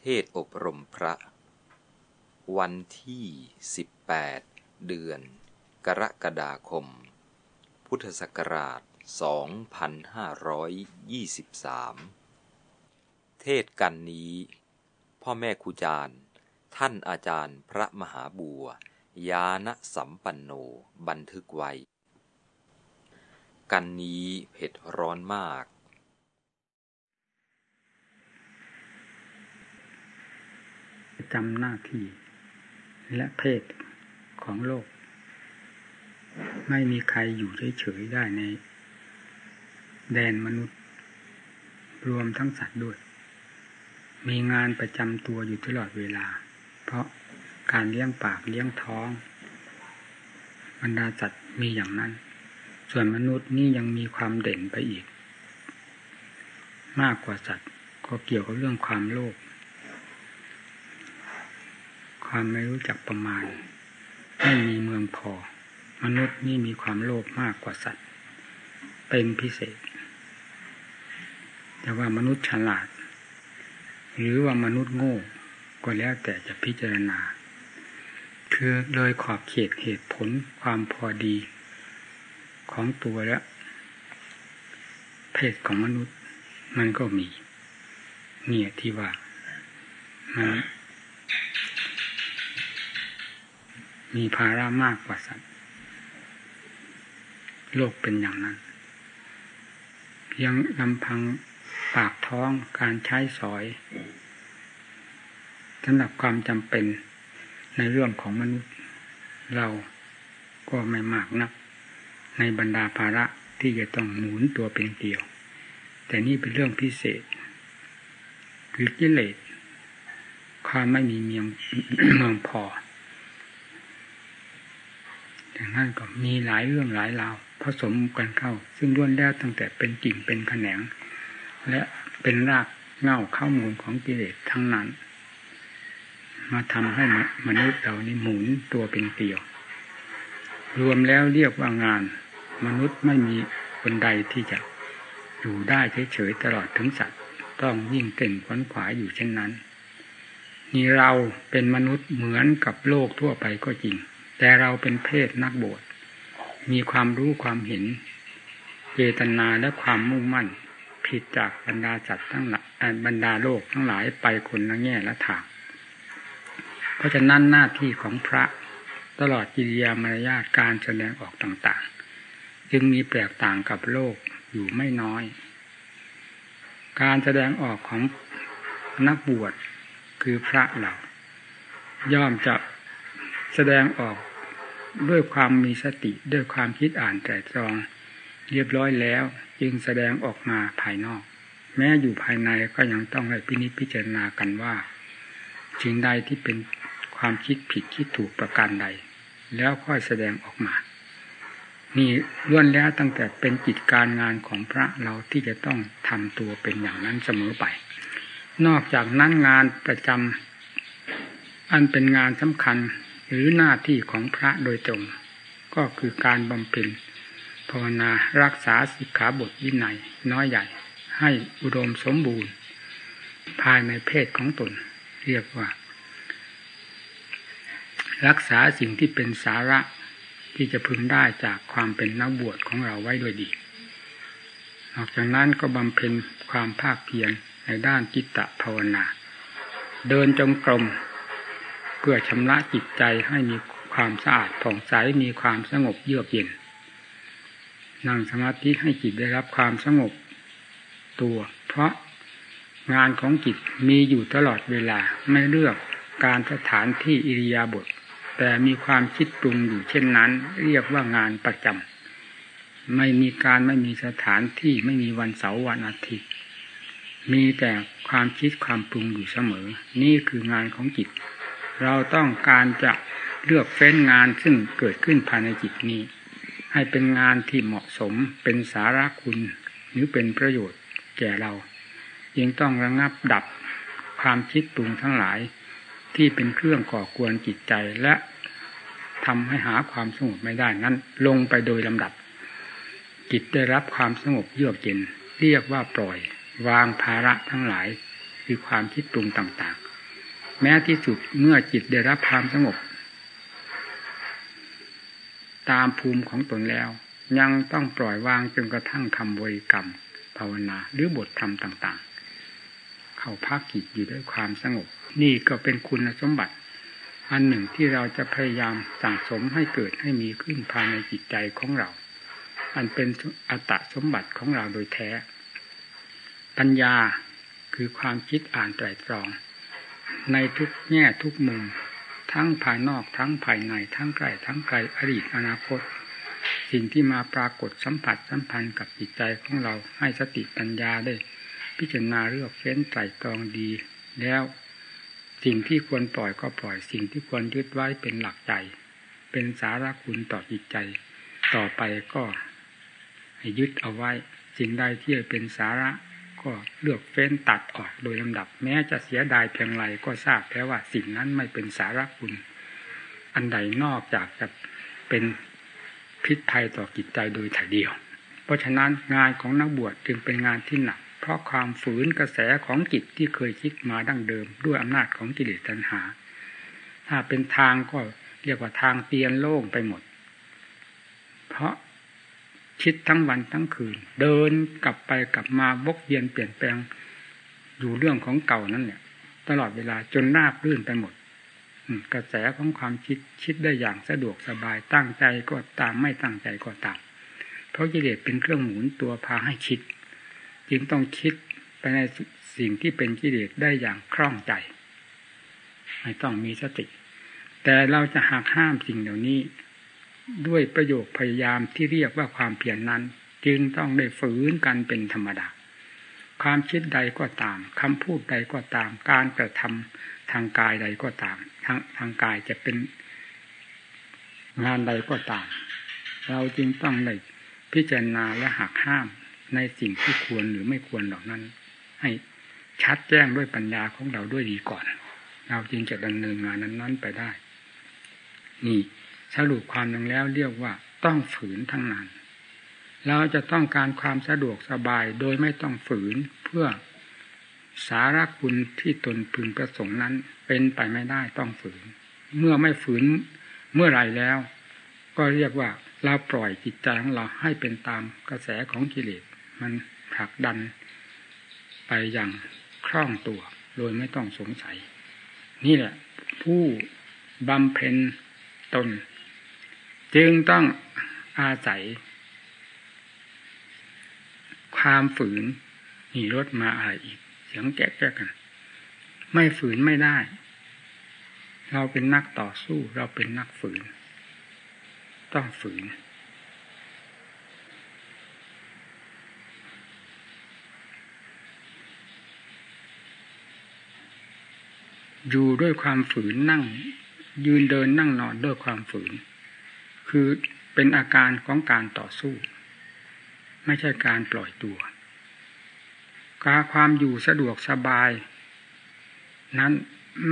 เทศอบรมพระ วันที่ 18 เดือน กรกฎาคม พุทธศักราช 2523 เทศกันนี้ พ่อแม่ครูจารย์ ท่านอาจารย์พระมหาบัว ยาณสัมปันโนบันทึกไว้ กันนี้เผ็ดร้อนมาก จำหน้าที่ และเพศของโลก ไม่มีใครอยู่เฉยๆได้ใน แดนมนุษย์ รวมทั้งสัตว์ด้วย มีงานประจำตัวอยู่ตลอดเวลา เพราะการเลี้ยงปากเลี้ยงท้องบรรดาสัตว์มีอย่างนั้น ส่วนมนุษย์นี่ยังมีความเด่นไปอีก มากกว่าสัตว์ก็เกี่ยวกับเรื่องความโลภ ความไม่รู้จักประมาณ ไม่มีเมืองพอ มนุษย์นี่มีความโลภมากกว่าสัตว์ เป็นพิเศษ แต่ว่ามนุษย์ฉลาด หรือว่ามนุษย์โง่ก็แล้วแต่จะพิจารณา คือเลยขอบเขตเหตุผลความพอดีของตัวและเพศของมนุษย์มันก็มี เนี่ยที่ว่ามัน มีภาระมากกว่าสัตว์ โลกเป็นอย่างนั้น เพียงลำพังปากท้องการใช้สอยสำหรับความจำเป็นในเรื่องของมนุษย์ เราก็ไม่มากนัก ในบรรดาภาระที่จะต้องหมุนตัวเป็นเกลียว แต่นี่เป็นเรื่องพิเศษ คือกิเลสความไม่มีเมียงเมืองพอ นั้นก็มีหลายเรื่องหลายราวผสมกันเข้า ซึ่งล้วนแล้วตั้งแต่เป็นกิ่งเป็นแขนง และเป็นรากเง่าข้ามูลของกิเลสทั้งนั้น มาทำให้มนุษย์เรานี่หมุนตัวเป็นเกลียว รวมแล้วเรียกว่างาน มนุษย์ไม่มีคนใดที่จะอยู่ได้เฉยๆตลอดถึงสัตว์ต้องยิ่งเต่นขวนขวายอยู่เช่นนั้น นี่เราเป็นมนุษย์เหมือนกับโลกทั่วไปก็จริง แต่เราเป็นเพศนักบวชมีความรู้ความเห็น เจตนาและความมุ่งมั่น ผิดจากบรรดาจัดทั้งหลายบรรดาโลกทั้งหลายไปคนละแง่ละทาง เพราะฉะนั้นหน้าที่ของพระตลอดกิริยามารยาทการแสดงออกต่างๆ จึงมีแปลกต่างกับโลกอยู่ไม่น้อย การแสดงออกของนักบวชคือพระเราย่อมจะ แสดงออกด้วยความมีสติด้วยความคิดอ่านแต่ตรอง เรียบร้อยแล้ว จึงแสดงออกมาภายนอก แม้อยู่ภายในก็ยังต้องให้พินิจพิจารณากันว่าสิ่งใดที่เป็นความคิดผิดคิดถูกประการใด แล้วค่อยแสดงออกมา นี่ล้วนแล้วตั้งแต่เป็นกิจการงานของพระเราที่จะต้องทำตัวเป็นอย่างนั้นเสมอไป นอกจากนั้นงานประจำอันเป็นงานสำคัญ หรือหน้าที่ของพระโดยตรง ก็คือการบำเพ็ญภาวนารักษาสิกขาบทวินัยน้อยใหญ่ ให้อุดมสมบูรณ์ ภายในเพศของตน เรียกว่า รักษาสิ่งที่เป็นสาระที่จะพึงได้จากความเป็นนักบวชของเราไว้ด้วยดี นอกจากนั้นก็บำเพ็ญความภาคเพียรในด้านจิตตภาวนา เดินจงกรม เพื่อชำระจิตใจให้มีความสะอาดผ่องใสมีความสงบเยือกเย็น นั่งสมาธิให้จิตได้รับความสงบตัว เพราะงานของจิตมีอยู่ตลอดเวลาไม่เลือกการสถานที่อิริยาบถแต่มีความคิดปรุงอยู่เช่นนั้น เรียกว่างานประจำไม่มีการไม่มีสถานที่ไม่มีวันเสาร์วันอาทิตย์ มีแต่ความคิดความปรุงอยู่เสมอ นี่คืองานของจิต เราต้องการจะเลือกเฟ้นงานซึ่งเกิดขึ้นภายในจิตนี้ ให้เป็นงานที่เหมาะสมเป็นสาระคุณ หรือเป็นประโยชน์แก่เรายังต้องระงับดับความคิดปรุงทั้งหลาย ที่เป็นเครื่องก่อกวนจิตใจและทำให้หาความสงบไม่ได้นั้น ลงไปโดยลำดับ จิตได้รับความสงบเยือกเย็นเรียกว่าปล่อย วางภาระทั้งหลาย คือความคิดปรุงต่าง แม้ที่สุดเมื่อจิตได้รับความสงบ ตามภูมิของตนแล้ว ยังต้องปล่อยวางจนกระทั่งคำบริกรรม ภาวนาหรือบทธรรมต่าง ๆ เข้าพักจิตอยู่ด้วยความสงบ นี่ก็เป็นคุณสมบัติ อันหนึ่งที่เราจะพยายามสั่งสมให้เกิดให้มีขึ้นภายในจิตใจของเรา อันเป็นอัตสมบัติของเราโดยแท้ ปัญญาคือความคิดอ่านไตรตรอง ในทุกแง่ทุกมุม ทั้งภายนอกทั้งภายในทั้งไกล้ทั้งไกลอดีตอนาคต สิ่งที่มาปรากฏสัมผัสสัมพันธ์กับจิตใจของเราให้สติปัญญาได้ พิจารณาเลือกเฟ้นไตรตรองดี แล้วสิ่งที่ควรปล่อยก็ปล่อยสิ่งที่ควรยึดไว้เป็นหลักใจ เป็นสาระคุณต่อจิตใจ ต่อไปก็ให้ยึดเอาไว้ สิ่งใดที่เป็นสาระ ก็เลือกเฟ้นตัดออกโดยลำดับ แม้จะเสียดายเพียงไรก็ทราบแค่ว่าสิ่งนั้นไม่เป็นสาระคุณ อันใดนอกจากจะเป็นพิษภัยต่อจิตใจโดยถ่ายเดียว เพราะฉะนั้นงานของนักบวชจึงเป็นงานที่หนัก เพราะความฝืนกระแสของจิตที่เคยคิดมาดั้งเดิม ด้วยอำนาจของกิเลสตัณหา ถ้าเป็นทางก็เรียกว่าทางเตียนโล่งไปหมด เพราะ คิดทั้งวันทั้งคืน เดินกลับไปกลับมาวกเวียนเปลี่ยนแปลงอยู่เรื่องของเก่านั่นเนี่ยตลอดเวลาจนราบรื่นไปหมดกระแสของความคิดคิดได้อย่างสะดวกสบายตั้งใจก็ตามไม่ตั้งใจก็ตาม เพราะกิเลสเป็นเครื่องหมุนตัวพาให้คิด จึงต้องคิดไปในสิ่งที่เป็นกิเลสได้อย่างคล่องใจ ไม่ต้องมีสติ แต่เราจะหักห้ามสิ่งเหล่านี้ ด้วยประโยคพยายามที่เรียกว่าความเพียรนนั้น จึงต้องได้ฝืนกันเป็นธรรมดา ความคิดใดก็ตามคำพูดใดก็ตาม การกระทำทางกายใดก็ตามทางทางกายจะเป็นงานใดก็ตาม เราจึงต้องเลยพิจารณาและหักห้ามในสิ่งที่ควรหรือไม่ควรเหล่านั้น ให้ชัดแจ้งด้วยปัญญาของเราด้วยดีก่อน เราจึงจะดำเนินงานนั้น ๆ ไปได้ นี่ สรุปความลงแล้วเรียกว่าต้องฝืนทั้งนั้น เราจะต้องการความสะดวกสบายโดยไม่ต้องฝืนเพื่อสาระคุณที่ตนพึงประสงค์นั้นเป็นไปไม่ได้ต้องฝืน เมื่อไม่ฝืนเมื่อไรแล้ว ก็เรียกว่าเราปล่อยจิตใจของเราให้เป็นตามกระแสของกิเลสมันผลักดัน ไปอย่างคล่องตัวโดยไม่ต้องสงสัย นี่แหละ ผู้บำเพ็ญตน จึงต้องอาศัย ความฝืนหนีรถมาอะไรอีก เสียงแก๊กแกกัน ไม่ฝืนไม่ได้ เราเป็นนักต่อสู้เราเป็นนักฝืน ต้องฝืน อยู่ด้วยความฝืนนั่ง ยืนเดินนั่งนอนด้วยความฝืน คือเป็นอาการของการต่อสู้ ไม่ใช่การปล่อยตัวการความอยู่สะดวกสบาย นั้น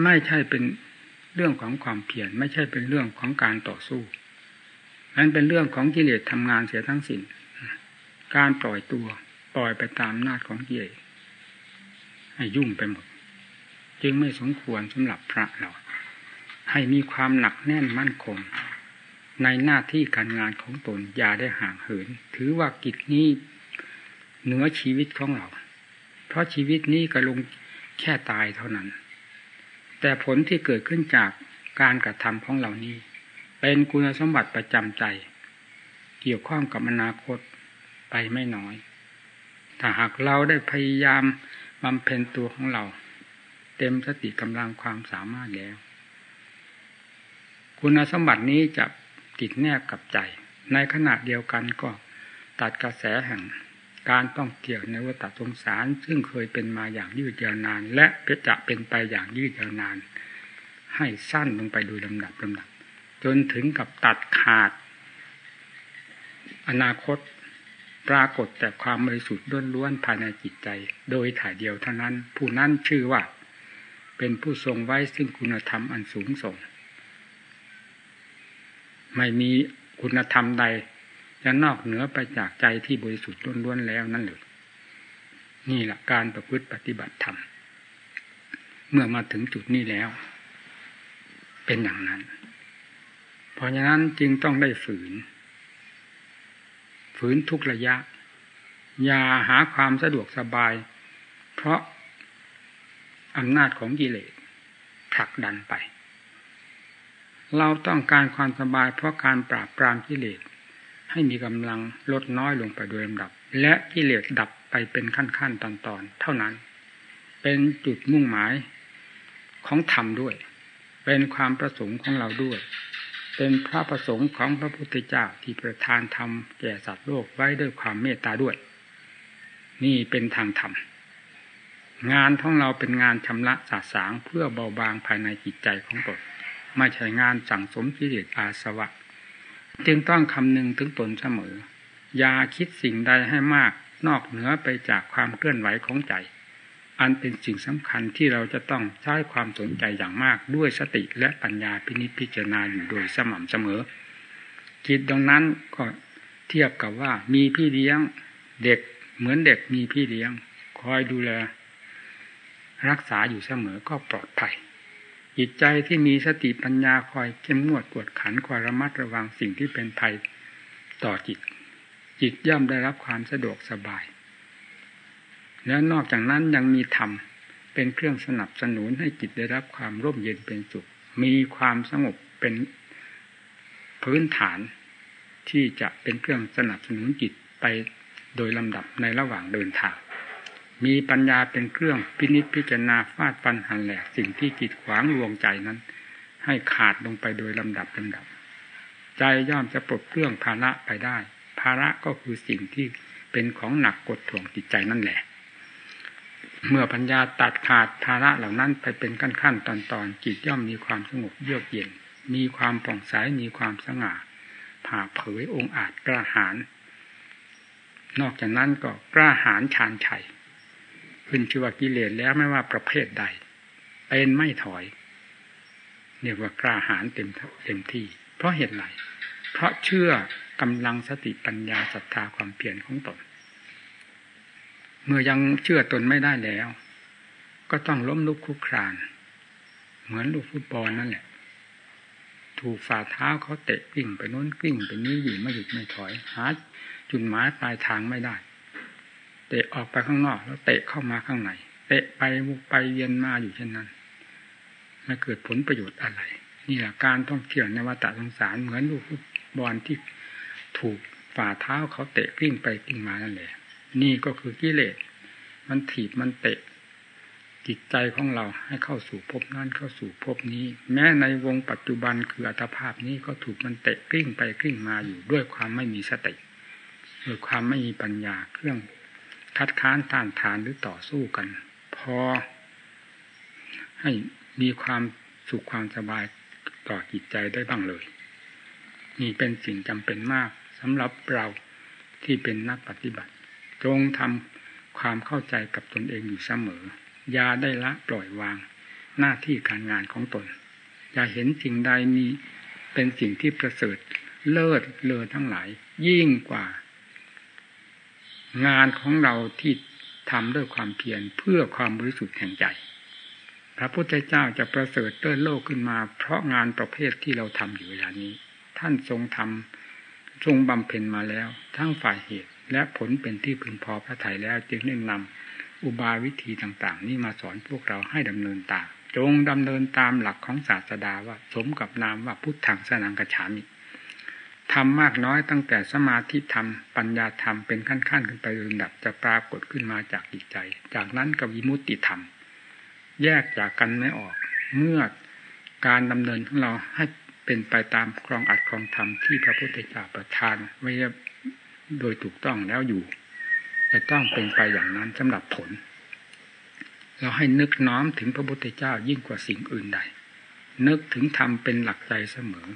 ไม่ใช่เป็นเรื่องของความเพียรไม่ใช่เป็นเรื่องของการต่อสู้นั้นเป็นเรื่องของกิเลสทำงานเสียทั้งสิน้นการปล่อยตัวปล่อยไปตามนาจของกิเลสให้ยุ่งไปหมด จึงไม่สมควรสำหรับพระเรา ให้มีความหนักแน่นมั่นคง ในหน้าที่การงานของตนอย่าได้ห่างเหิน ถือว่ากิจนี้เหนือชีวิตของเรา เพราะชีวิตนี้ก็ลงแค่ตายเท่านั้น แต่ผลที่เกิดขึ้นจากการกระทำของเหล่านี้ เป็นคุณสมบัติประจำใจ เกี่ยวข้องกับอนาคตไปไม่น้อย ถ้าหากเราได้พยายามบำเพ็ญตัวของเรา เต็มสติกำลังความสามารถแล้ว คุณสมบัตินี้จะ ติดแนบกับใจ ในขณะเดียวกันก็ตัดกระแสแห่งการต้องเกี่ยวในวัฏสงสาร ซึ่งเคยเป็นมาอย่างยืดยาวนาน และจะเป็นไปอย่างยืดยาวนาน ให้สั้นลงไปโดยลำดับลำดับ จนถึงกับตัดขาด อนาคตปรากฏแต่ความบริสุทธิ์ล้วนๆภายในจิตใจ โดยถ่ายเดียวเท่านั้น ผู้นั้นชื่อว่า เป็นผู้ทรงไว้ซึ่งคุณธรรมอันสูงส่ง ไม่มีคุณธรรมใดจะนอกเหนือไปจากใจที่บริสุทธิ์ล้วนๆแล้วนั่นเลยนี่แหละการประพฤติปฏิบัติธรรมเมื่อมาถึงจุดนี้แล้ว เป็นอย่างนั้น เพราะฉะนั้นจึงต้องได้ฝืน ฝืนทุกระยะ อย่าหาความสะดวกสบาย เพราะอำนาจของกิเลสผลักดันไป เราต้องการความสบายเพราะการปราบปรามกิเลสให้มีกำลังลดน้อยลงไปโดยลำดับ และกิเลสดับไปเป็นขั้นๆตอนๆเท่านั้น เป็นจุดมุ่งหมายของธรรมด้วย เป็นความประสงค์ของเราด้วย เป็นพระประสงค์ของพระพุทธเจ้าที่ประทานธรรมแก่สัตว์โลกไว้ด้วยความเมตตาด้วย นี่เป็นทางธรรมงานของเราเป็นงานชำระสาสางเพื่อเบาบางภายในจิตใจของตน ไม่ใช่งานสั่งสมกิเลสอาสวะ จึงต้องคำนึงถึงตนเสมอ อย่าคิดสิ่งใดให้มากนอกเหนือไปจากความเคลื่อนไหวของใจ อันเป็นสิ่งสำคัญที่เราจะต้องใช้ความสนใจอย่างมากด้วยสติและปัญญาพินิจพิจารณาอยู่โดยสม่ำเสมอจิตดังนั้นก็เทียบกับว่ามีพี่เลี้ยงเด็กเหมือนเด็กมีพี่เลี้ยง คอยดูแล รักษาอยู่เสมอก็ปลอดภัย จิตใจที่มีสติปัญญาคอยเข้มงวดกวดขันคอยระมัดระวังสิ่งที่เป็นภัยต่อจิต จิตย่อมได้รับความสะดวกสบาย แล้วนอกจากนั้นยังมีธรรมเป็นเครื่องสนับสนุนให้จิตได้รับความร่มเย็นเป็นสุข มีความสงบเป็นพื้นฐานที่จะเป็นเครื่องสนับสนุนจิตไปโดยลำดับในระหว่างเดินทาง มีปัญญาเป็นเครื่องพินิจพิจารณาฟาดฟันหันแหลกสิ่งที่กีดขวางลวงใจนั้น ให้ขาดลงไปโดยลำดับลำดับ ใจย่อมจะปลดเครื่องภาระไปได้ ภาระก็คือสิ่งที่เป็นของหนักกดถ่วงจิตใจนั่นแหละ เมื่อปัญญาตัดขาดภาระเหล่านั้นไปเป็นขั้นขั้นตอนตอนจิตย่อมมีความสงบเยือกเย็น มีความผ่องใสมีความสง่าผ่าเผยองค์อาจกล้าหาญนอกจากนั้นก็กล้าหาญชานชัย ขึ้นชื่อว่ากิเลสแล้วไม่ว่าประเภทใด เป็นไม่ถอยเรียกว่ากล้าหาญเต็มเต็มที่ เพราะเหตุไรเพราะเชื่อกำลังสติปัญญาศรัทธาความเพียรของตน เมื่อยังเชื่อตนไม่ได้แล้ว ก็ต้องล้มลุกคุกคราน เหมือนลูกฟุตบอลนั่นแหละ ถูกฝ่าเท้าเขาเตะกลิ้งไปโน้นกลิ้งไปนี้อยู่ไม่หยุดไม่ถอย หาจุดหมายปลายทางไม่ได้ เตะออกไปข้างนอกแล้วเตะเข้ามาข้างในเตะไปมุกไปเวียนมาอยู่เช่นนั้นไม่เกิดผลประโยชน์อะไร นี่แหละการต้องเที่ยวในวัฏสงสารเหมือนลูกบอลที่ถูกฝ่าเท้าเขาเตะกลิ้งไปกลิ้งมานั่นแหละ นี่ก็คือกิเลส มันถีบมันเตะ จิตใจของเราให้เข้าสู่ภพนั้นเข้าสู่ภพนี้ แม้ในวงปัจจุบันคืออัตภาพนี้ก็ถูกมันเตะกลิ้งไปกลิ้งมาอยู่ด้วยความไม่มีสติด้วยความไม่มีปัญญาเครื่อง คัดค้านต้านทานหรือต่อสู้กัน พอ ให้มีความสุขความสบายต่อจิตใจได้บ้างเลยนี่เป็นสิ่งจำเป็นมากสำหรับเราที่เป็นนักปฏิบัติ จงทำความเข้าใจกับตนเองอยู่เสมอ อย่าได้ละปล่อยวางหน้าที่การงานของตน อย่าเห็นสิ่งใดมีเป็นสิ่งที่ประเสริฐเลิศเลอทั้งหลาย ยิ่งกว่า งานของเราที่ทำด้วยความเพียรเพื่อความบริสุทธิ์แห่งใจ พระพุทธเจ้าจะประเสริฐเติดโลกขึ้นมา เพราะงานประเภทที่เราทำอยู่เวลานี้ ท่านทรงทำทรงบำเพ็ญมาแล้ว ทั้งฝ่ายเหตุ และผลเป็นที่พึงพอพระทัยแล้วจึงได้นำอุบายวิธีต่างๆ นี้มาสอนพวกเราให้ดำเนินตามจงดำเนินตามหลักของศาสดาว่าสมกับนามว่าพุทธังสนังกระฉามิ ทำมากน้อยตั้งแต่สมาธิธรรม ปัญญาธรรมเป็นขั้นๆ ขึ้นไปลำดับจะปรากฏขึ้นมาจากจิตใจ จากนั้นกับวิมุตติธรรม แยกจากกันไม่ออก เมื่อการดำเนินของเราให้เป็นไปตามครองอัดครองธรรมที่พระพุทธเจ้าประทานไว้โดยถูกต้องแล้วอยู่จะต้องเป็นไปอย่างนั้นสำหรับผล เราให้นึกน้อมถึงพระพุทธเจ้ายิ่งกว่าสิ่งอื่นใด นึกถึงธรรมเป็นหลักใจเสมอ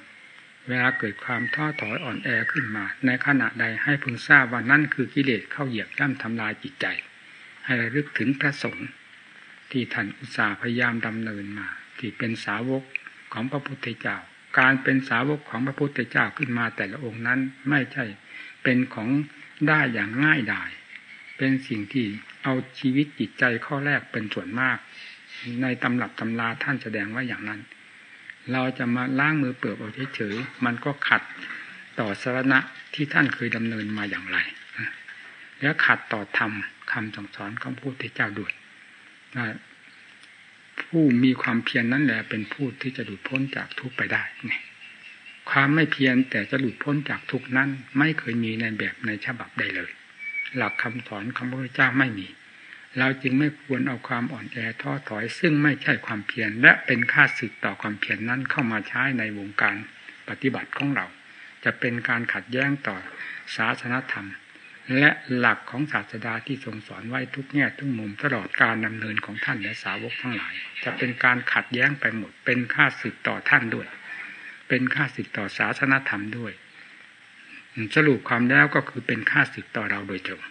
เวลาเกิดความท้อถอยอ่อนแอขึ้นมา ในขณะใดให้พึงทราบว่านั่นคือกิเลสเข้าเหยียบย่ำทำลายจิตใจ ให้ระลึกถึงพระสงฆ์ที่ท่านอุตสาห์พยายามดำเนินมา ที่เป็นสาวกของพระพุทธเจ้า การเป็นสาวกของพระพุทธเจ้าขึ้นมาแต่ละองค์นั้นไม่ใช่เป็นของได้อย่างง่ายดาย เป็นสิ่งที่เอาชีวิตจิตใจข้อแรกเป็นส่วนมาก ในตำรับตำราท่านแสดงว่าอย่างนั้น เราจะมาล้างมือเปลือกเอาเฉยๆมันก็ขัดต่อสาระที่ท่านเคยดำเนินมาอย่างไรแล้วขัดต่อธรรมคำสั่งสอนของพระพุทธเจ้าด้วยผู้มีความเพียรนนั่นแหละเป็นผู้ที่จะหลุดพ้นจากทุกข์ไปได้เนี่ยความไม่เพียรแต่จะหลุดพ้นจากทุกนั้น ไม่เคยมีในแบบในฉบับใดเลย หลักคำสอนของพระพุทธเจ้าไม่มี เราจึงไม่ควรเอาความอ่อนแอท้อถอย ซึ่งไม่ใช่ความเพียรและเป็นค่าสึกต่อความเพียรนนั้นเข้ามาใช้ในวงการปฏิบัติของเรา จะเป็นการขัดแย้งต่อศาสนธรรม และหลักของศาสดาที่ทรงสอนไว้ทุกแง่ทุกมุมตลอดการดำเนินของท่านและสาวกทั้งหลาย จะเป็นการขัดแย้งไปหมด เป็นค่าสึกต่อท่านด้วย เป็นค่าศึกต่อศาสนธรรมด้วยสรุปความแล้วก็คือเป็นค่าศึกต่อเราโดยตรง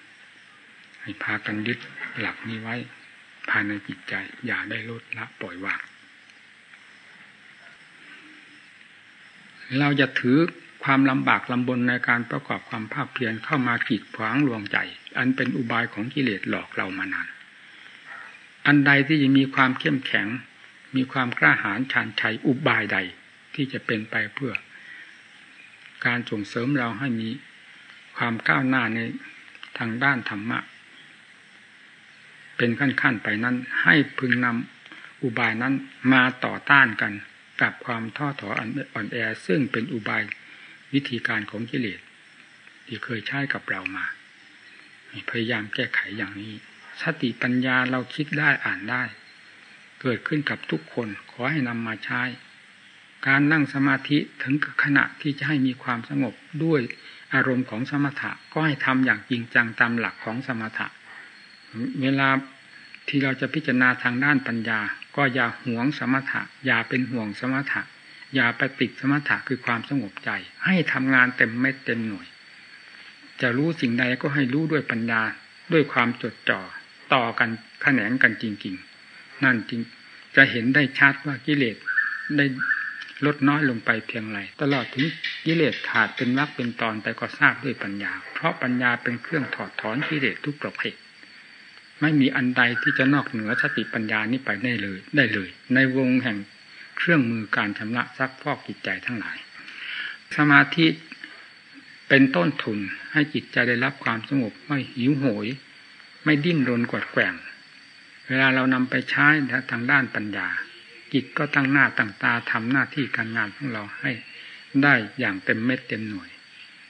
ให้พากันยึด หลักนี้ไว้ภายในจิตใจ อย่าได้ลดละปล่อยวางเราจะถือความลำบากลำบนในการประกอบความภาคเพียรเข้ามากีดขวางลวงใจ อันเป็นอุบายของกิเลสหลอกเรามานาน อันใดที่จะมีความเข้มแข็ง มีความกล้าหาญชาญชัยอุบายใดที่จะเป็นไปเพื่อ การส่งเสริมเราให้มีความก้าวหน้าในทางด้านธรรมะ เป็นขั้นๆไปนั้น ให้พึงนำอุบายนั้นมาต่อต้านกันกับความท้อถอยอ่อนแอ ซึ่งเป็นอุบายวิธีการของกิเลสที่เคยใช้กับเรามา พยายามแก้ไขอย่างนี้ สติปัญญาเราคิดได้อ่านได้ เกิดขึ้นกับทุกคนขอให้นำมาใช้ การนั่งสมาธิถึงขณะที่จะให้มีความสงบด้วยอารมณ์ของสมถะก็ให้ทำอย่างจริงจังตามหลักของสมถะ เวลาที่เราจะพิจารณาทางด้านปัญญา ก็อย่าหวงสมถะ อย่าเป็นห่วงสมถะ อย่าไปติดสมถะคือความสงบใจ ให้ทำงานเต็มเม็ดเต็มหน่วย จะรู้สิ่งใดก็ให้รู้ด้วยปัญญาด้วยความจดจ่อต่อกันแขนงกันจริง ๆ นั่นจริงจะเห็นได้ชัดว่ากิเลสได้ลดน้อยลงไปเพียงไรตลอดถึงกิเลสขาดเป็นวักเป็นตอนไปก็ทราบด้วยปัญญา เพราะปัญญาเป็นเครื่องถอดถอนกิเลสทุกประเภท ไม่มีอันใดที่จะนอกเหนือสติปัญญานี้ไปได้เลย ได้เลย ในวงแห่งเครื่องมือการชำระซักฟอกจิตใจทั้งหลาย สมาธิเป็นต้นทุนให้จิตใจได้รับความสงบไม่หิวโหย ไม่ดิ้นรนกวดแกว่ง เวลาเรานำไปใช้ทางด้านปัญญา จิตก็ตั้งหน้าตั้งตาทำหน้าที่การงานของเราให้ได้อย่างเต็มเม็ดเต็มหน่วย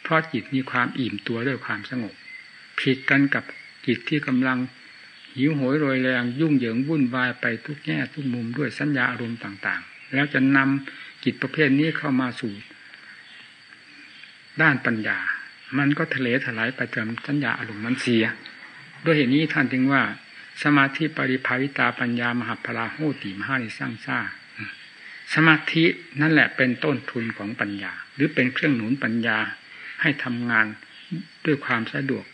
เพราะจิตมีความอิ่มตัวด้วยความสงบ ผิดกันกับจิตที่กำลัง หิวโหยโรยแรงยุ่งเหยิงวุ่นวายไปทุกแง่ทุกมุมด้วยสัญญาอารมณ์ต่าง ๆ แล้วจะนำจิตประเภทนี้เข้ามาสู่ ด้านปัญญา มันก็ทะเลถลายไปเติมสัญญาอารมณ์มันเสีย ด้วยเหตุนี้ท่านจึงว่า สมาธิปริภาวิตาปัญญามหาพลาโหติมหานิสร้างซ่าสมาธินั่นแหละเป็นต้นทุนของปัญญา หรือเป็นเครื่องหนุนปัญญาให้ทำงานด้วยความสะดวก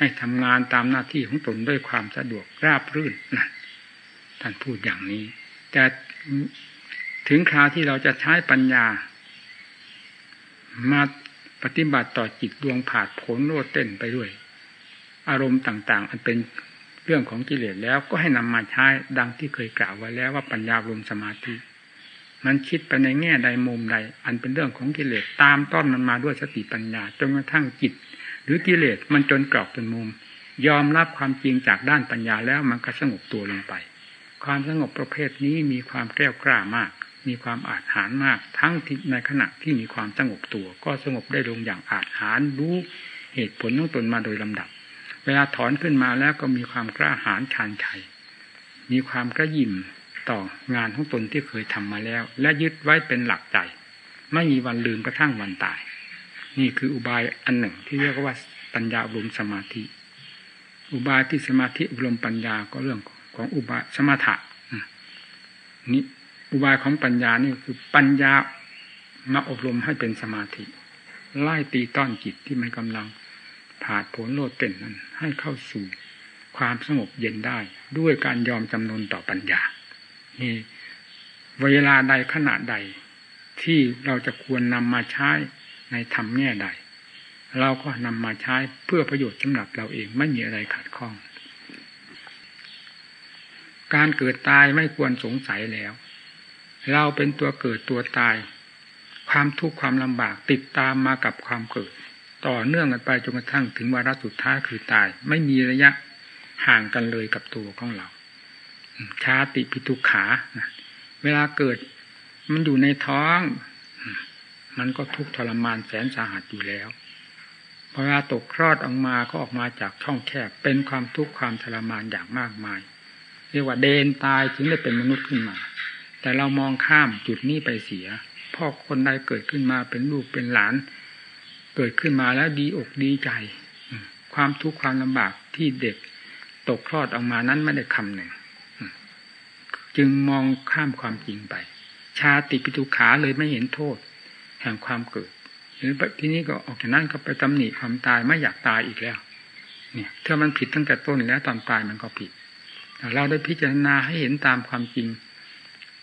ให้ทำงานตามหน้าที่ของตนด้วยความสะดวกราบรื่นนั่นท่านพูดอย่างนี้ แต่ถึงคราวที่เราจะใช้ปัญญา มาปฏิบัติต่อจิตดวงผาดผลโลดเต้นไปด้วย อารมณ์ต่างๆ อันเป็นเรื่องของกิเลสแล้วก็ให้นำมาใช้ดังที่เคยกล่าวไว้แล้วว่าปัญญารวมสมาธิ มันคิดไปในแง่ใดมุมใด อันเป็นเรื่องของกิเลสตามต้นมันมาด้วยสติปัญญาจนกระทั่งจิต หรือกิเลสมันจนกรอบเป็นมุม ยอมรับความจริงจากด้านปัญญาแล้วมันก็สงบตัวลงไป ความสงบประเภทนี้มีความแก้วกล้ามาก มีความอาจหารมาก ทั้งในขณะที่มีความสงบตัว ก็สงบได้ลงอย่างอาจหารรู้เหตุผลของตนมาโดยลำดับ เวลาถอนขึ้นมาแล้วก็มีความกล้าหาญชาญชัย มีความกระยิมต่องานของตนที่เคยทำมาแล้ว และยึดไว้เป็นหลักใจ ไม่มีวันลืมกระทั่งวันตาย นี่คืออุบายอันหนึ่งที่เรียกว่าปัญญาอบรมสมาธิ อุบายที่สมาธิอบรมปัญญาก็เรื่องของอุบายสมถะนี่อุบายของปัญญานี่คือปัญญามาอบรมให้เป็นสมาธิ ไล่ตีต้อนจิตที่มันกำลังผาดผลโลดเต้นนั้น ให้เข้าสู่ความสงบเย็นได้ ด้วยการยอมจำนนต่อปัญญานี่เวลาใดขณะใดที่เราจะควรนำมาใช้ ในธรรมแง่ใด เราก็นำมาใช้เพื่อประโยชน์สำหรับเราเองไม่มีอะไรขัดข้อง การเกิดตายไม่ควรสงสัยแล้ว เราเป็นตัวเกิดตัวตาย ความทุกข์ความลำบากติดตามมากับความเกิด ต่อเนื่องกันไปจนกระทั่งถึงวาระสุดท้ายคือตาย ไม่มีระยะห่างกันเลยกับตัวของเราชาติปิทุขา เวลาเกิดมันอยู่ในท้อง มันก็ทุกข์ทรมานแสนสาหัสอยู่แล้วพอเวลาตกคลอดออกมาก็ออกมาจากช่องแคบเป็นความทุกข์ความทรมานอย่างมากมาย เรียกว่าเดนตายถึงได้เป็นมนุษย์ขึ้นมา แต่เรามองข้ามจุดนี้ไปเสียพ่อคนใดเกิดขึ้นมาเป็นลูกเป็นหลาน เกิดขึ้นมาแล้วดีอกดีใจ ความทุกข์ความลำบากที่เด็กตกคลอดออกมานั้นไม่ได้คำหนึ่งจึงมองข้ามความจริงไป ชาติปิตุขาเลยไม่เห็นโทษ แห่งความเกิดหรือทีนี้ก็ออกจากนั้นก็ไปตำหนิความตายไม่อยากตายอีกแล้ว เนี่ยถ้ามันผิดตั้งแต่ต้นแล้วตอนตายมันก็ผิดเราได้พิจารณาให้เห็นตามความจริง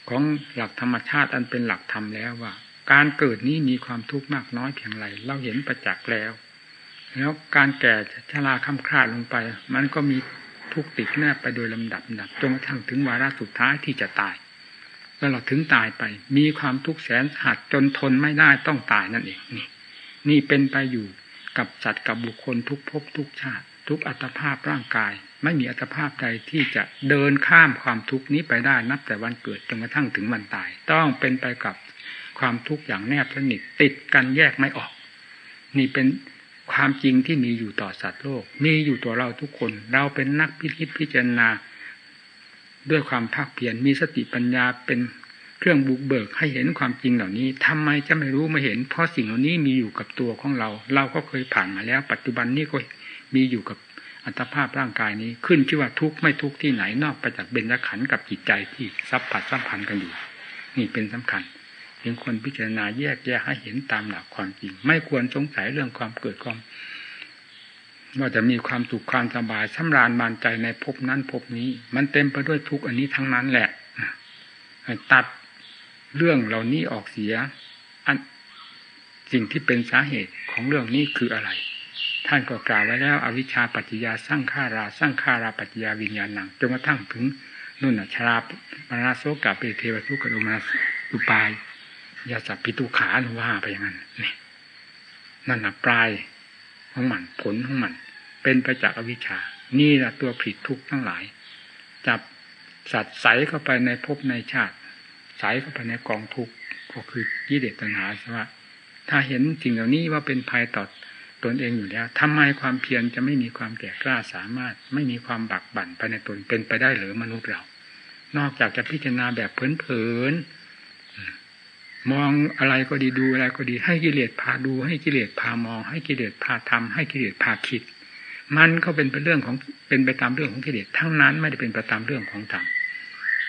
ของหลักธรรมชาติอันเป็นหลักธรรมแล้วว่า การเกิดนี้มีความทุกข์มากน้อยเพียงไรเราเห็นประจักษ์แล้ว แล้วการแก่ชราคำคลาดลงไป มันก็มีทุกข์ติดแนบไปโดยลำดับดับจนกระทั่งถึงวาระสุดท้ายที่จะตาย แล้วเราถึงตายไป มีความทุกข์แสนหัดจนทนไม่ได้ต้องตายนั่นเองนี่ นี่เป็นไปอยู่กับสัตว์กับบุคคลทุกภพทุกชาติ ทุกอัตภาพร่างกาย ไม่มีอัตภาพใดที่จะเดินข้ามความทุกข์นี้ไปได้นับแต่วันเกิดจนกระทั่งถึงวันตาย ต้องเป็นไปกับความทุกข์อย่างแนบสนิทติดกันแยกไม่ออก นี่เป็นความจริงที่มีอยู่ต่อสัตว์โลก มีอยู่ตัวเราทุกคน เราเป็นนักพิจิตพิจารณา ด้วยความภาคเพียรมีสติปัญญาเป็นเครื่องบุกเบิกให้เห็นความจริงเหล่านี้ทำไมจะไม่รู้ไม่เห็น เพราะสิ่งเหล่านี้มีอยู่กับตัวของเรา เราก็เคยผ่านมาแล้ว ปัจจุบันนี้ก็มีอยู่กับอัตภาพร่างกายนี้ขึ้นชื่อว่าทุกข์ไม่ทุกข์ที่ไหนนอกไปจากเบญจขันธ์กับจิตใจที่ซับผัดสัมพันธ์กันอยู่นี่เป็นสำคัญเพียงคนพิจารณาแยกแยะให้เห็นตามหลักความจริง ไม่ควรสงสัยเรื่องความเกิดความ ว่าจะมีความสุขความสบายสำราญบานใจในภพนั้นภพนี้ มันเต็มไปด้วยทุกอันนี้ทั้งนั้นแหละตัดเรื่องเหล่านี้ออกเสียอันสิ่งที่เป็นสาเหตุของเรื่องนี้คืออะไร ท่านก็กล่าวไว้แล้ว อวิชชาปัจจยาสร้างขาราสร้างขาราปัจจยาวิญญาณังจนกระทั่งถึงนุ่นชราปนาโสกาเปเทวทุกขโดมาอุปายยาสัพพิตุขาหรือว่าไปอย่างนั้นนี่นั่นนะปลายของมันผลของมัน เป็นไปจากอวิชชา นี่แหละตัวผิดทุกข์ทั้งหลาย จับสัตว์ใสเข้าไปในภพในชาติ ใสเข้าไปในกองทุกข์ก็คือยิเดตนาใช่ไหมถ้าเห็นสิ่งเหล่านี้ว่าเป็นภัยต่อตนเองอยู่แล้วทำไมความเพียรจะไม่มีความแก่กล้าสามารถ ไม่มีความบักบั่นภายในตนเป็นไปได้หรือมนุษย์เรา นอกจากจะพิจารณาแบบเพลินๆมองอะไรก็ดีดูอะไรก็ดีให้กิเลสพาดู ให้กิเลสพามอง ให้กิเลสพาทำให้กิเลสพาคิด มันก็เป็นปเรื่องของเป็นไปตามเรื่องของกิเลสทั้งนั้นไม่ได้เป็นไปตามเรื่องของธรรม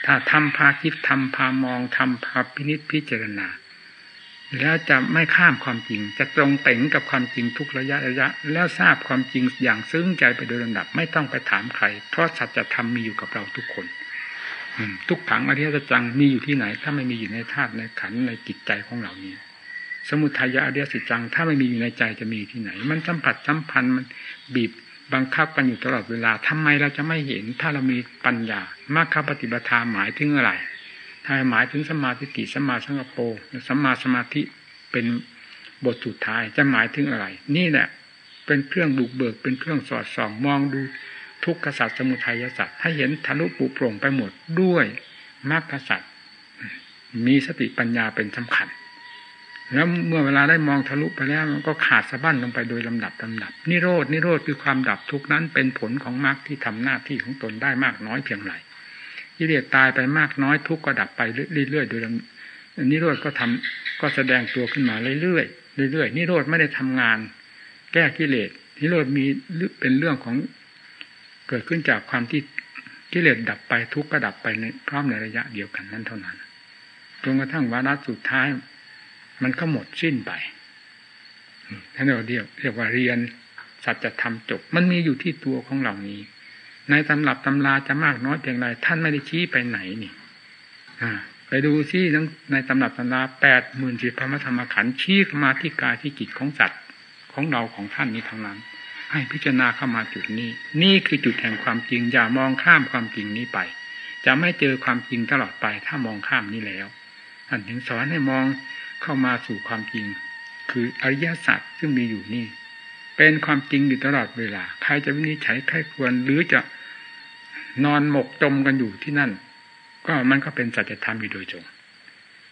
ถ้าทำพาคิดทำพามองทำพาพินิจพิจารณา แล้วจะไม่ข้ามความจริง จะตรงเต่งกับความจริงทุกระยะระยะ แล้วทราบความจริงอย่างซึ้งใจไปโดยลำดับไม่ต้องไปถามใคร เพราะสัจธรรมมีอยู่กับเราทุกคนทุกขังอริยสัจจังมีอยู่ที่ไหน ถ้าไม่มีอยู่ในธาตุในขันในจิตใจของเรานี้ สมุทัยอริยสัจจัง ถ้าไม่มีอยู่ในใจจะมีที่ไหน มันสัมผัสสัมพันธ์มันบีบ บังคับกันอยู่ตลอดเวลาทำไมเราจะไม่เห็น ถ้าเรามีปัญญามรรคปฏิบัติหมายถึงอะไรถ้าหมายถึงสมาธิติสมาสังกปสมาสมาธิเป็นบทสุดท้ายจะหมายถึงอะไร นี่แหละเป็นเครื่องบุกเบิกเป็นเครื่องสอดส่องมองดูทุกขสัตว์สมุทัยสัตว์ให้เห็นทะลุปุโปร่งไปหมดด้วยมรรคสัตว์มีสติปัญญาเป็นสำคัญ แล้วเมื่อเวลาได้มองทะลุไปแล้วมันก็ขาดสะบั้นลงไปโดยลำดับลาดับ นิโรดนิโรธคือความดับทุกนั้นเป็นผลของมรรคที่ทำหน้าที่ของตนได้มากน้อยเพียงไรกิเลสตายไปมากน้อยทุกก็ดับไปเรื่อยๆโดยนิโรธก็ทำก็แสดงตัวขึ้นมาเรื่อยๆเรื่อยๆนิโรธไม่ได้ทำงาน แก้กิเลสนิโรธมีเป็นเรื่องของเกิดขึ้นจากความที่กิเลสดับไปทุกก็ดับไปในพร้อมในระยะเดียวกันนั้นเท่านั้นจนกระทั่งวาระสุดท้าย มันก็หมดสิ้นไปท่านเราเรียกเรียกว่าเรียนสัจธรรมจบ มันมีอยู่ที่ตัวของเหล่านี้ ในตำรับตำราจะมากน้อยเพียงไรท่านไม่ได้ชี้ไปไหนนี่ไปดูซิทั้งในตำรับตำราแปดหมื่นสี่พระธรรมขันธ์ชี้มาที่กายที่จิตของสัตว์ของเราของท่านนี้ทั้งนั้น ให้พิจารณาเข้ามาจุดนี้ นี่คือจุดแห่งความจริงอย่ามองข้ามความจริงนี้ไป จะไม่เจอความจริงตลอดไปถ้ามองข้ามนี้แล้วท่านถึงสอนให้มอง เข้ามาสู่ความจริง คืออริยสัจซึ่งมีอยู่นี่ เป็นความจริงอยู่ตลอดเวลา ใครจะวินิจฉัยใครควรหรือจะนอนหมกจมกันอยู่ที่นั่น ก็มันก็เป็นสัจธรรมอยู่โดยตรง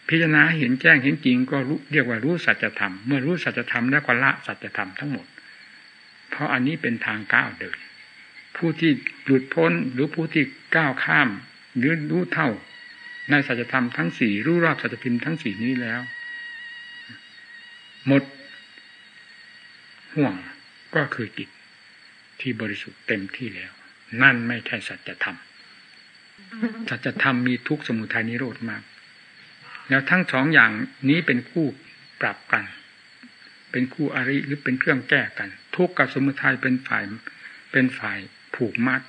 พิจารณาเห็นแจ้งเห็นจริงก็รู้เรียกว่ารู้สัจธรรม เมื่อรู้สัจธรรมแล้วก็ละสัจธรรมทั้งหมด เพราะอันนี้เป็นทางก้าวเดิน ผู้ที่หลุดพ้นหรือผู้ที่ก้าวข้าม หรือรู้เท่า ในสัจธรรมทั้งสี่รู้รอบสัจธรรมทั้งสี่นี้แล้ว หมดห่วงก็คือจิตที่บริสุทธิ์เต็มที่แล้ว นั่นไม่ใช่สัจธรรมสัจธรรมมีทุกสมุทัยนิโรธมาก แล้วทั้งสองอย่างนี้เป็นคู่ปรับกัน เป็นคู่อริหรือเป็นเครื่องแก้กัน ทุกข์กับสมุทัยเป็นฝ่ายเป็นฝ่ายผูกมัด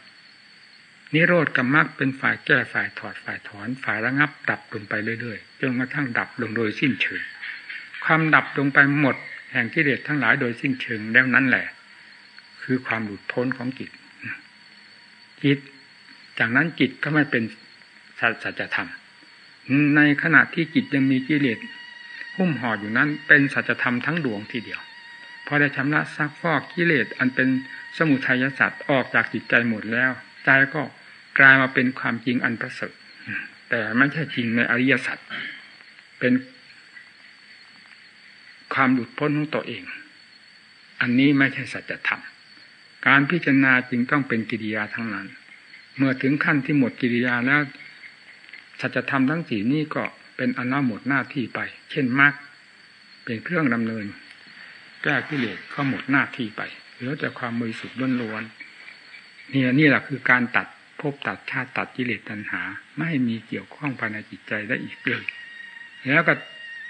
นิโรธกับมรรคเป็นฝ่ายแก้ฝ่ายถอดฝ่ายถอน ฝ่ายระงับดับลงไปเรื่อยๆจนกระทั่งดับลงโดยสิ้นเชิง ความดับลงไปหมด แห่งกิเลสทั้งหลายโดยสิ้นเชิงแล้วนั้นแหละ คือความหลุดพ้นของจิตจิต จากนั้นจิตก็ไม่เป็นสัจธรรม ในขณะที่จิตยังมีกิเลสหุ้มห่ออยู่นั้น เป็นสัจธรรมทั้งดวงทีเดียวพอได้ชำระซักฟอกกิเลสอันเป็นสมุทัยสัตว์ออกจากจิตใจหมดแล้วใจก็กลายมาเป็นความจริงอันประเสริฐแต่ไม่ใช่จริงในอริยสัจเป็น ความหลุดพ้นของตัวเอง อันนี้ไม่ใช่สัจธรรม การพิจารณาจึงต้องเป็นกิริยาทั้งนั้น เมื่อถึงขั้นที่หมดกิริยาแล้วสัจธรรมทั้งสี่นี้ก็เป็นอนาหมดหน้าที่ไป เช่นมรรคเป็นเครื่องดำเนินแก้กิเลสก็หมดหน้าที่ไปเหลือแต่ความมือสุดล้วนๆนี่นี่แหละคือการตัดภพตัดชาติตัดกิเลสตัณหา ไม่มีเกี่ยวข้องภายในจิตใจได้อีกเลย แล้วก็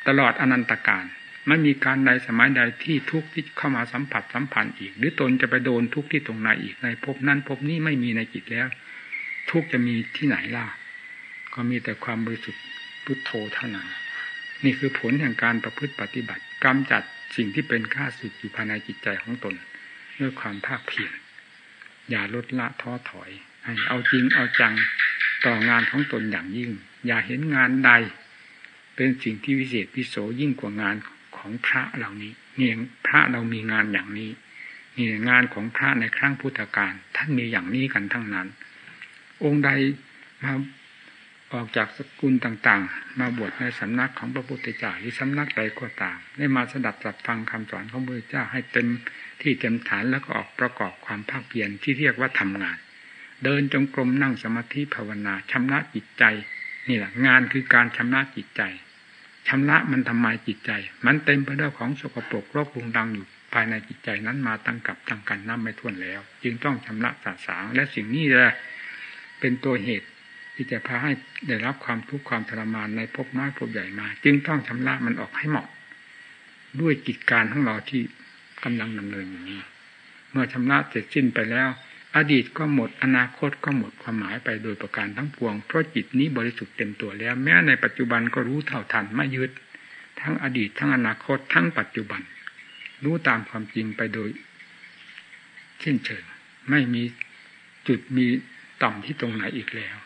ตลอดอนันตการ ไม่มีการใดสมัยใดที่ทุกข์ที่เข้ามาสัมผัสสัมพันธ์อีก หรือตนจะไปโดนทุกข์ที่ตรงไหนอีกในภพนั้นภพนี้ไม่มีในจิตแล้ว ทุกข์จะมีที่ไหนล่ะก็มีแต่ความบริสุทธิ์พุทโธเท่านั้นนี่คือผลแห่งการประพฤติปฏิบัติกำจัดสิ่งที่เป็นข้าศึกอยู่ภายในจิตใจของตน ด้วยความภาคเพียรอย่าลดละท้อถอยให้เอาจริงเอาจังต่องานของตนอย่างยิ่ง อย่าเห็นงานใด เป็นสิ่งที่วิเศษวิโสยิ่งกว่างานของ ของพระเหล่านี้นี่พระเรามีงานอย่างนี้นี่งานของพระในครั้งพุทธกาลท่านมีอย่างนี้กันทั้งนั้น องค์ใดมาออกจากสกุลต่างๆ มาบวชในสำนักของพระพุทธเจ้าหรือสำนักใดก็ตาม ได้มาสดับสับฟังคำสอนของพระพุทธเจ้าให้เต็มที่เต็มฐานแล้วก็ออกประกอบความภาคเพียรที่เรียกว่าทำงาน เดินจงกรมนั่งสมาธิภาวนาชำระจิตใจ นี่แหละงานคือการชำระจิตใจ ชำระมันทำไมจิตใจ มันเต็มไปด้วยของสกปรกโรครุงดังอยู่ภายในจิตใจนั้นมาตั้งกับตั้งกันน้ำไม่ท้วนแล้ว จึงต้องชำระสาสางและสิ่งนี้แหละเป็นตัวเหตุที่จะพาให้ได้รับความทุกข์ความทรมานในภพน้อยภพใหญ่มา จึงต้องชำระมันออกให้เหมาะด้วยกิจการของเราที่กำลังดำเนินอยู่นี้ เมื่อชำระเสร็จสิ้นไปแล้ว อดีตก็หมด อนาคตก็หมดความหมายไปโดยประการทั้งปวง เพราะจิตนี้บริสุทธิ์เต็มตัวแล้ว แม้ในปัจจุบันก็รู้เท่าทันไม่ยึด ทั้งอดีตทั้งอนาคตทั้งปัจจุบัน รู้ตามความจริงไปโดยเช่นเชิงไม่มีจุดมีต่ำที่ตรงไหนอีกแล้ว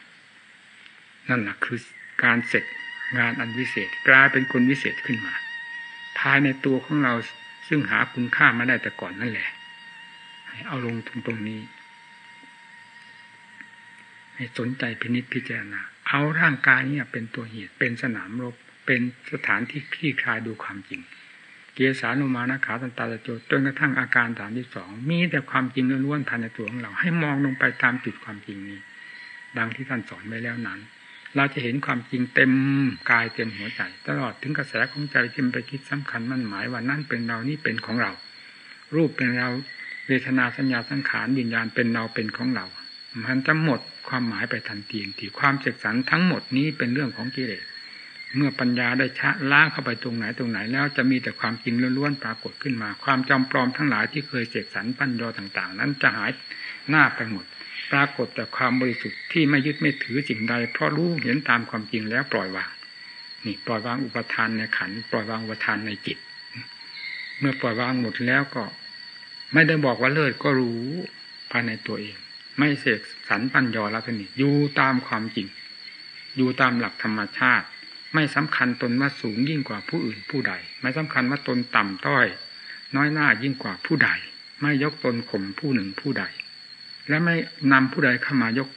นั่นแหละคือการเสร็จงานอันวิเศษกลายเป็นคนวิเศษขึ้นมา ภายในตัวของเราซึ่งหาคุณค่ามาได้แต่ก่อนนั่นแหละ เอาลงตรงตรงนี้ ให้สนใจพินิจพิจารณาเอาร่างกายเนี่ยเป็นตัวเหตุเป็นสนามรบ เป็นสถานที่คลี่คลายดูความจริง เกียรสานุมานะขาตันตาตะโจจนกระทั่งอาการฐานที่สองมีแต่ความจริงล้วนๆภายในตัวของเรา ให้มองลงไปตามจุดความจริงนี้ ดังที่ท่านสอนไว้แล้วนั้น เราจะเห็นความจริงเต็มกายเต็มหัวใจ ตลอดถึงกระแสของใจที่ไปคิดสำคัญมั่นหมายว่านั่นเป็นเรานี่เป็นของเรา รูปเป็นเราเวทนาสัญญาสังขารวิญญาณเป็นเราเป็นของเรา มันจะหมดความหมายไปทันทีที่ความเสกสรรทั้งหมดนี้เป็นเรื่องของกิเลสเมื่อปัญญาได้ชะล้างเข้าไปตรงไหนตรงไหน แล้วจะมีแต่ความจริงล้วนๆปรากฏขึ้นมา ความจำปลอมทั้งหลายที่เคยเสกสรรปั้นยอต่าง ๆ นั้นจะหายหน้าไปหมด ปรากฏแต่ความบริสุทธิ์ที่ไม่ยึดไม่ถือสิ่งใด เพราะรู้เห็นตามความจริงแล้วปล่อยวางนี่ปล่อยวางอุปทานในขันปล่อยวางอุปทานในจิต เมื่อปล่อยวางหมดแล้วก็ ไม่ได้บอกว่าเลิศก็รู้ภายในตัวเอง ไม่เสกสรรปัญญาลักษณะอยู่ตามความจริง อยู่ตามหลักธรรมชาติ ไม่สำคัญตนว่าสูงยิ่งกว่าผู้อื่นผู้ใด ไม่สำคัญว่าตนต่ำต้อย น้อยหน้ายิ่งกว่าผู้ใด ไม่ยกตนข่มผู้หนึ่งผู้ใด และไม่นำผู้ใดเข้ามายก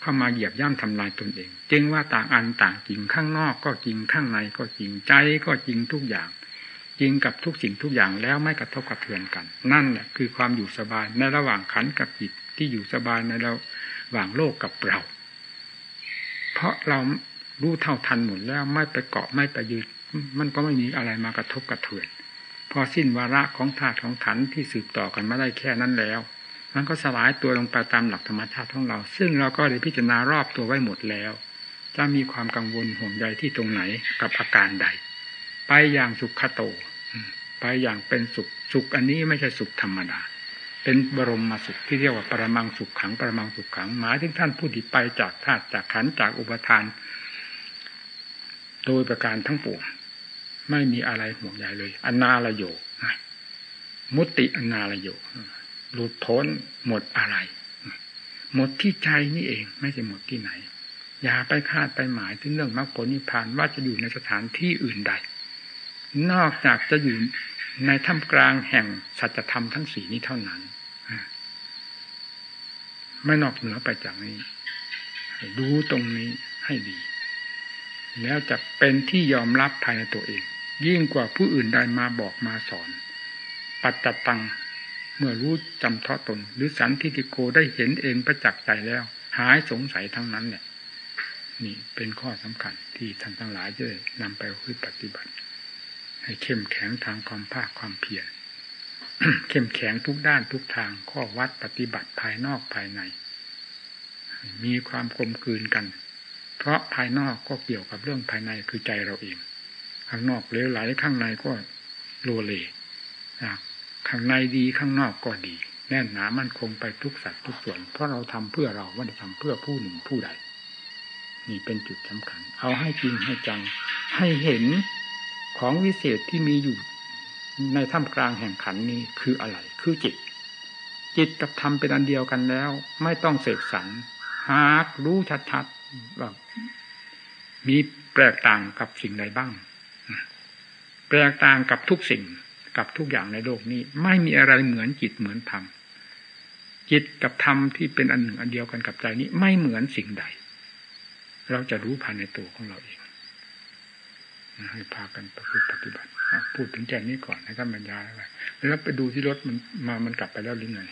เข้ามาเหยียบย่ำทำลายตนเอง จึงว่าต่างอันต่างจริงข้างนอกก็จริงข้างในก็จริงใจก็จริงทุกอย่าง จริงกับทุกสิ่งทุกอย่างแล้วไม่กระทบกระเทือนกัน นั่นแหละคือความอยู่สบายในระหว่างขันกับจิต ที่อยู่สบายในเระหว่างโลกกับเรา เพราะเรารู้เท่าทันหมดแล้วไม่ไปเกาะไม่ไปยืดมันก็ไม่มีอะไรมากระทบกระเทือน พอสิ้นวาระของธาตุของขันที่สืบต่อกันมาได้แค่นั้นแล้ว มันก็สลายตัวลงไปตามหลักธรรมชาติของเรา ซึ่งเราก็ได้พิจารณารอบตัวไว้หมดแล้ว จะมีความกังวลห่วงใยที่ตรงไหนกับอาการใด ไปอย่างสุขโต ไปอย่างเป็นสุขสุขอันนี้ไม่ใช่สุขธรรมดา เป็นบรมมาสุขที่เรียกว่าปรมังสุขขังปรมังสุขขังหมายถึงท่านผู้ที่ไปจากธาตุจากขันจากอุปทาน โดยประการทั้งปวงไม่มีอะไรห่วงใยเลย อนาลโยมุติอนาลโยหลุดพ้นหมดอะไร หมดที่ใจนี่เอง ไม่ใช่หมดที่ไหน อย่าไปคาดไปหมายถึงเรื่องมรรคผลนิพพานว่าจะอยู่ในสถานที่อื่นใด นอกจากจะอยู่ในท่ามกลางแห่งสัจธรรมทั้งสี่นี้เท่านั้น ไม่นอกเหนือไปจากนี้ดูตรงนี้ให้ดี แล้วจะเป็นที่ยอมรับภายในตัวเอง ยิ่งกว่าผู้อื่นใดมาบอกมาสอน ปัจจตัง เมื่อรู้จำทาะตน หรือสันทิติโกได้เห็นเองประจักษ์ใจแล้ว หายสงสัยทั้งนั้นเนี่ย นี่เป็นข้อสำคัญที่ท่านทั้งหลายจะนำไปพึ่ปฏิบัติ ให้เข้มแข็งทางความภาคความเพียร เข้มแข็งทุกด้านทุกทางข้อวัดปฏิบัติภายนอกภายใน มีความกลมกลืนกัน เพราะภายนอกก็เกี่ยวกับเรื่องภายในคือใจเราเองข้างนอกเลวไหลข้างในก็โลเลข้างในดีข้างนอกก็ดี แน่นหนามั่นคงไปทุกสัตว์ทุกส่วน เพราะเราทำเพื่อเราไม่ได้ทำเพื่อผู้หนึ่งผู้ใดนี่เป็นจุดสำคัญ เอาให้จริงให้จังให้เห็นของวิเศษที่มีอยู่ ในท่ามกลางแห่งขันนี้คืออะไร คือจิต จิตกับธรรมเป็นอันเดียวกันแล้ว ไม่ต้องเสกสรรหากรู้ชัดๆว่ามีแปลกต่างกับสิ่งใดบ้าง แปลกต่างกับทุกสิ่งกับทุกอย่างในโลกนี้ ไม่มีอะไรเหมือนจิตเหมือนธรรมจิตกับธรรมที่เป็นอันหนึ่งอันเดียวกันกับใจนี้ ไม่เหมือนสิ่งใด เราจะรู้ภายในตัวของเราเอง ให้พากันประพฤติปฏิบัติพูดถึงแค่นี้ก่อนให้ท่านบรรยายไว้แล้วไปดูที่รถมันมามันกลับไปแล้วหรือไง